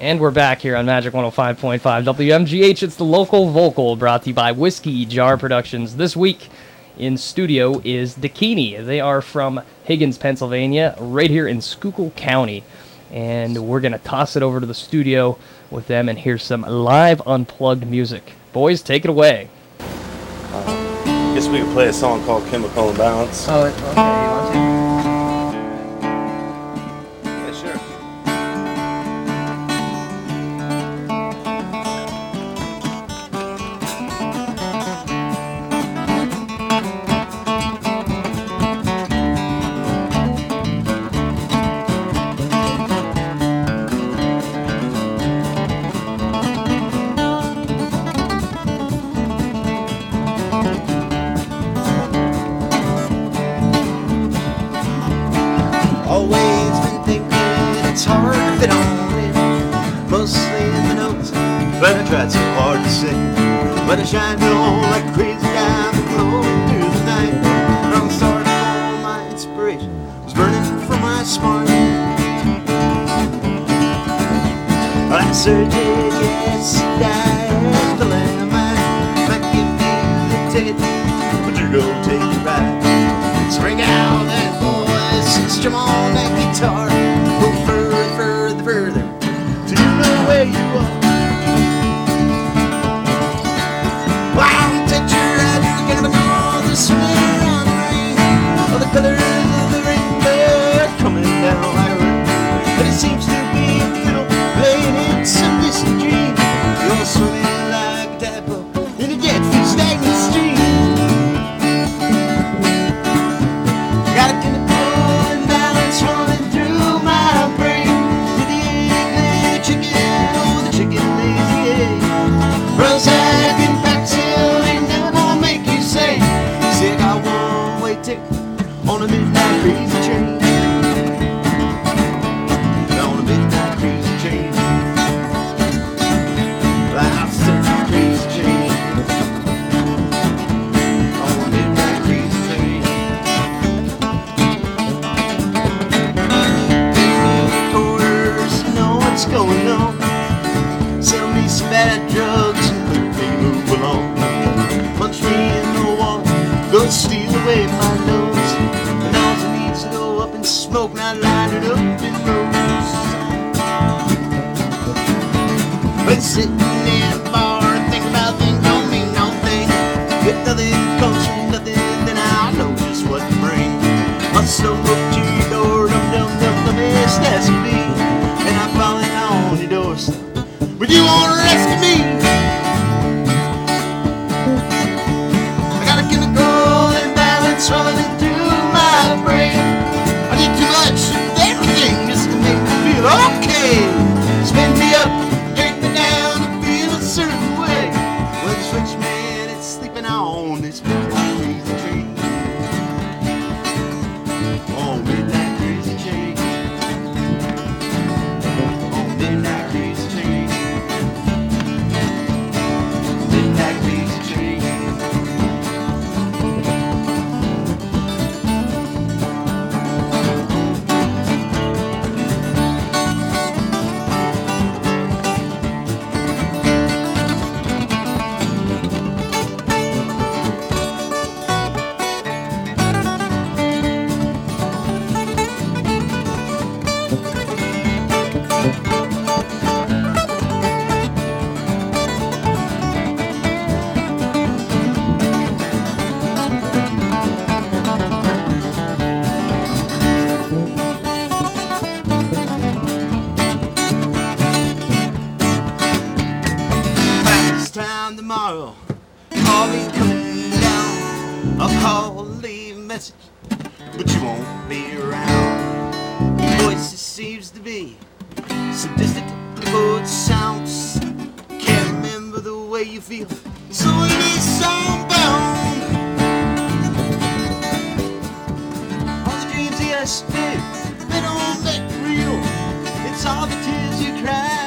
And we're back here on Magic 105.5 WMGH. It's the local vocal brought to you by Whiskey Jar Productions. This week in studio is Dakini. They are from Hegins, Pennsylvania, right here in Schuylkill County. And we're going to toss it over to the studio with them and hear some live unplugged music. Boys, take it away. Uh, guess we could play a song called Chemical Imbalance. Oh, okay. Hard to fit on it. Mostly in the notes, but I tried so hard to say. But I shined it on like a crazy diamond glowing through the night. From the start, all my inspiration was burning from my spine. I it, yes, died the landmine. Might give you the ticket, but you go take a ride. Spring out line it up in rows. But sitting in a bar and think about things don't mean no thing. If nothing comes from nothing, then I know just what to bring. Have looked to your door, dum dum dum dum, yes, that's me. And I'm falling on your doorstep. Would you want to rescue me? But it sounds. Can't remember the way you feel, so it is soundbound. All the dreams yesterday, they don't look real. It's all the tears you cried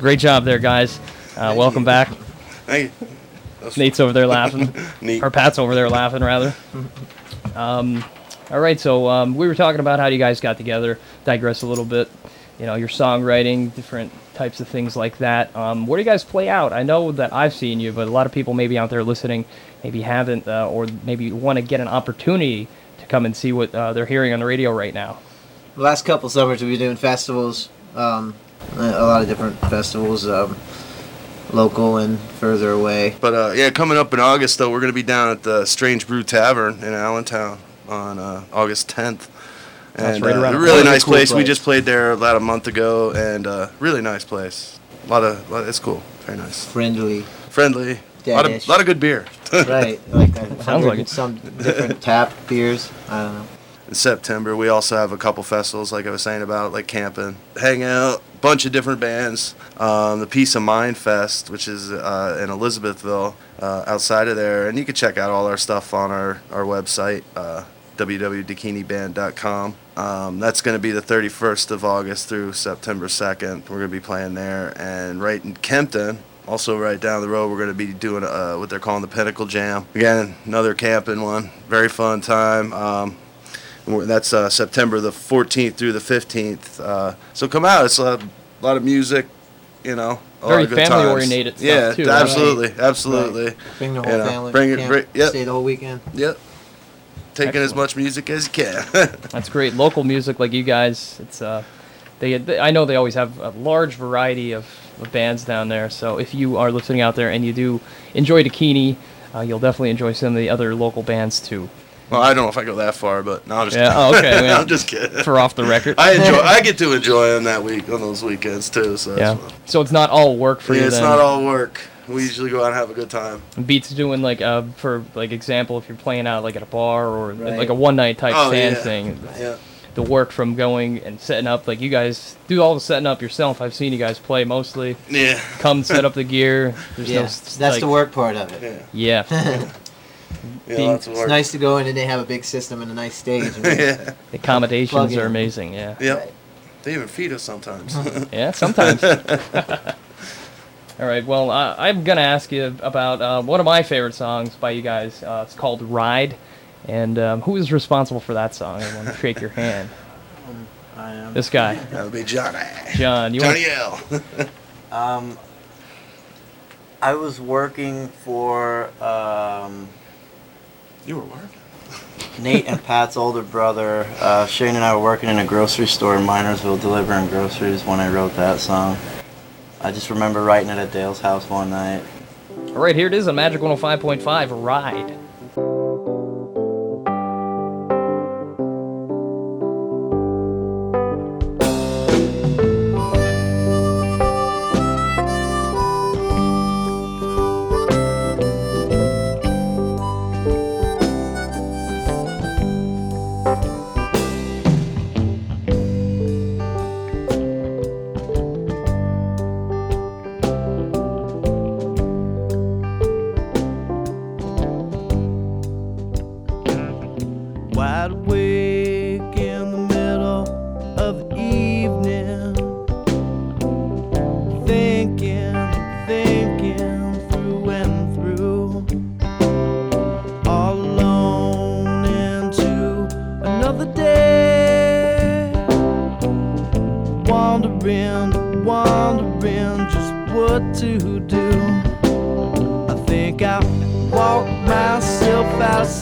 Great job there, guys. Uh, welcome back. Thank you. That's Nate's over there laughing. neat. or Pat's over there laughing, rather. Um, all right, so um, we were talking about how you guys got together. Digress a little bit. You know, your songwriting, different types of things like that. Um, where do you guys play out? I know that I've seen you, but a lot of people maybe out there listening maybe haven't, uh, or maybe want to get an opportunity to come and see what uh, they're hearing on the radio right now. The last couple summers we've been doing festivals, um, a a lot of different festivals, um, local and further away. But uh, yeah, coming up in August though, we're gonna be down at the Strange Brew Tavern in Allentown on uh, August 10th. That's And right uh, around a really nice Cool place. We just played there about a month ago, and uh, really nice place. A lot of, lot, it's cool, very nice, Friendly, friendly. A lot of, Danish. lot of good beer. right? Like that. Sounds hundred like and it. Some different tap beers. I don't know. in September. We also have a couple festivals, like I was saying about, like camping, hang out, bunch of different bands. Um, the Peace of Mind Fest, which is uh, in Elizabethville, uh, outside of there, and you can check out all our stuff on our our website, uh, www.dakiniband.com. Um, that's going to be the 31st of August through September 2nd. We're going to be playing there, and right in Kempton. Also, right down the road, we're going to be doing uh, what they're calling the Pinnacle Jam. Again, another camping one. Very fun time. Um, That's uh, September the 14th through the 15th. Uh, so come out. It's a lot of music, you know. A lot Very of good times. family-oriented stuff, yeah, too, right? absolutely, absolutely. Bring the You whole know, family. bring it- bring- yep. Stay the whole weekend. Yep. Taking as much music as you can. That's great. Local music like you guys. It's uh, they, they I know they always have a large variety of, of bands down there. So if you are listening out there and you do enjoy Dakini, uh, you'll definitely enjoy some of the other local bands too. Well, I don't know if I go that far, but no, I'm just Yeah, oh, okay, man. I'm just kidding. For off the record. I enjoy. I get to enjoy them that week on those weekends too. So yeah. So it's not all work for Yeah, you it's then. not all work. We usually go out and have a good time. Beats doing like uh for like example if you're playing out like at a bar or Right. like a one night type Oh, stand yeah. thing. Yeah. The work from going and setting up like you guys do all the setting up yourself. I've seen you guys play mostly. Yeah. Come set up the gear. There's yeah, no that's like- the work part of it. Yeah. Yeah. Yeah. Being- lots of It's work. nice to go in and they have a big system and a nice stage. And yeah. The accommodations are amazing. Yeah. Yep. Right. They even feed us sometimes. Yeah. Sometimes. All right. Well, uh, I'm gonna ask you about uh, one of my favorite songs by you guys. Uh, it's called "Ride," and um, who is responsible for that song? I want to shake your hand. I am. This guy, that would be Johnny. John. You want? Johnny L. Um, I was working for um, you were working. Nate and Pat's older brother. Uh, Shane and I were working in a grocery store in Minersville delivering groceries when I wrote that song. I just remember writing it at Dale's house one night. All right. Here it is on Magic 105.5. "Ride."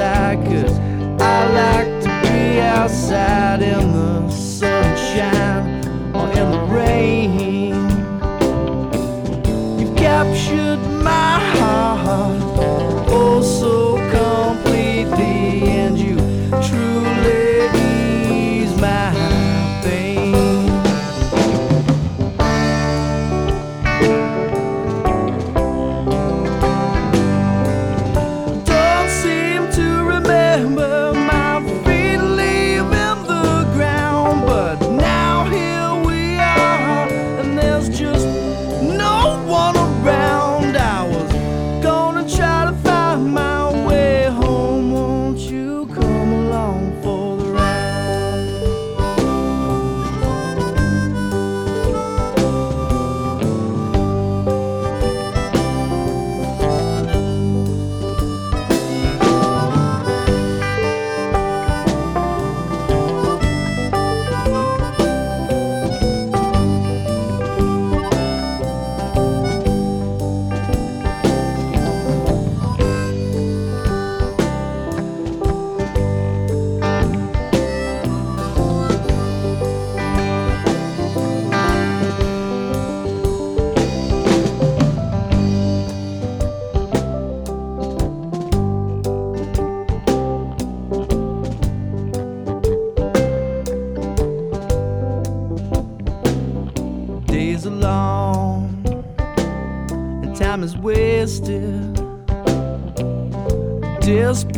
Outside cause I like to be outside in the sunshine or in the rain. You've captured my heart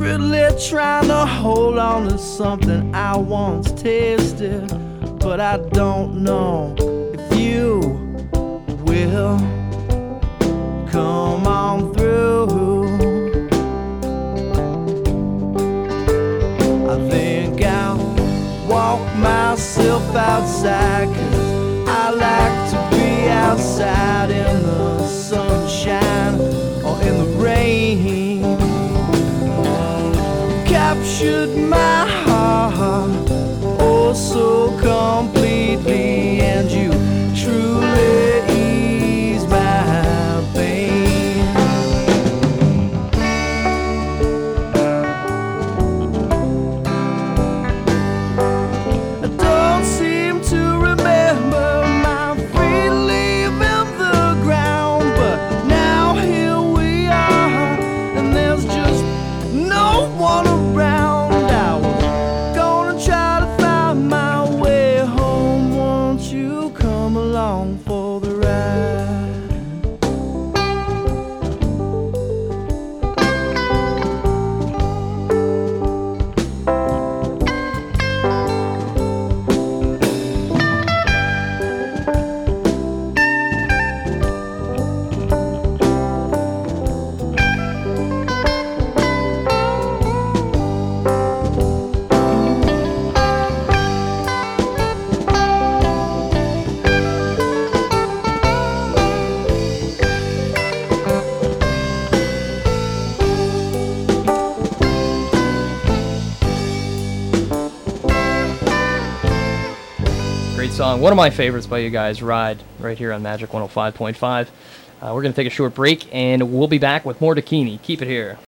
Desperately trying to hold on to something I once tasted, but I don't know if you will come on through. I think I'll walk myself outside, cause I like to be outside Captured my heart oh so completely, and you One of my favorites by you guys, Ride, right here on Magic 105.5. Uh, we're going to take a short break, and we'll be back with more Dakini. Keep it here.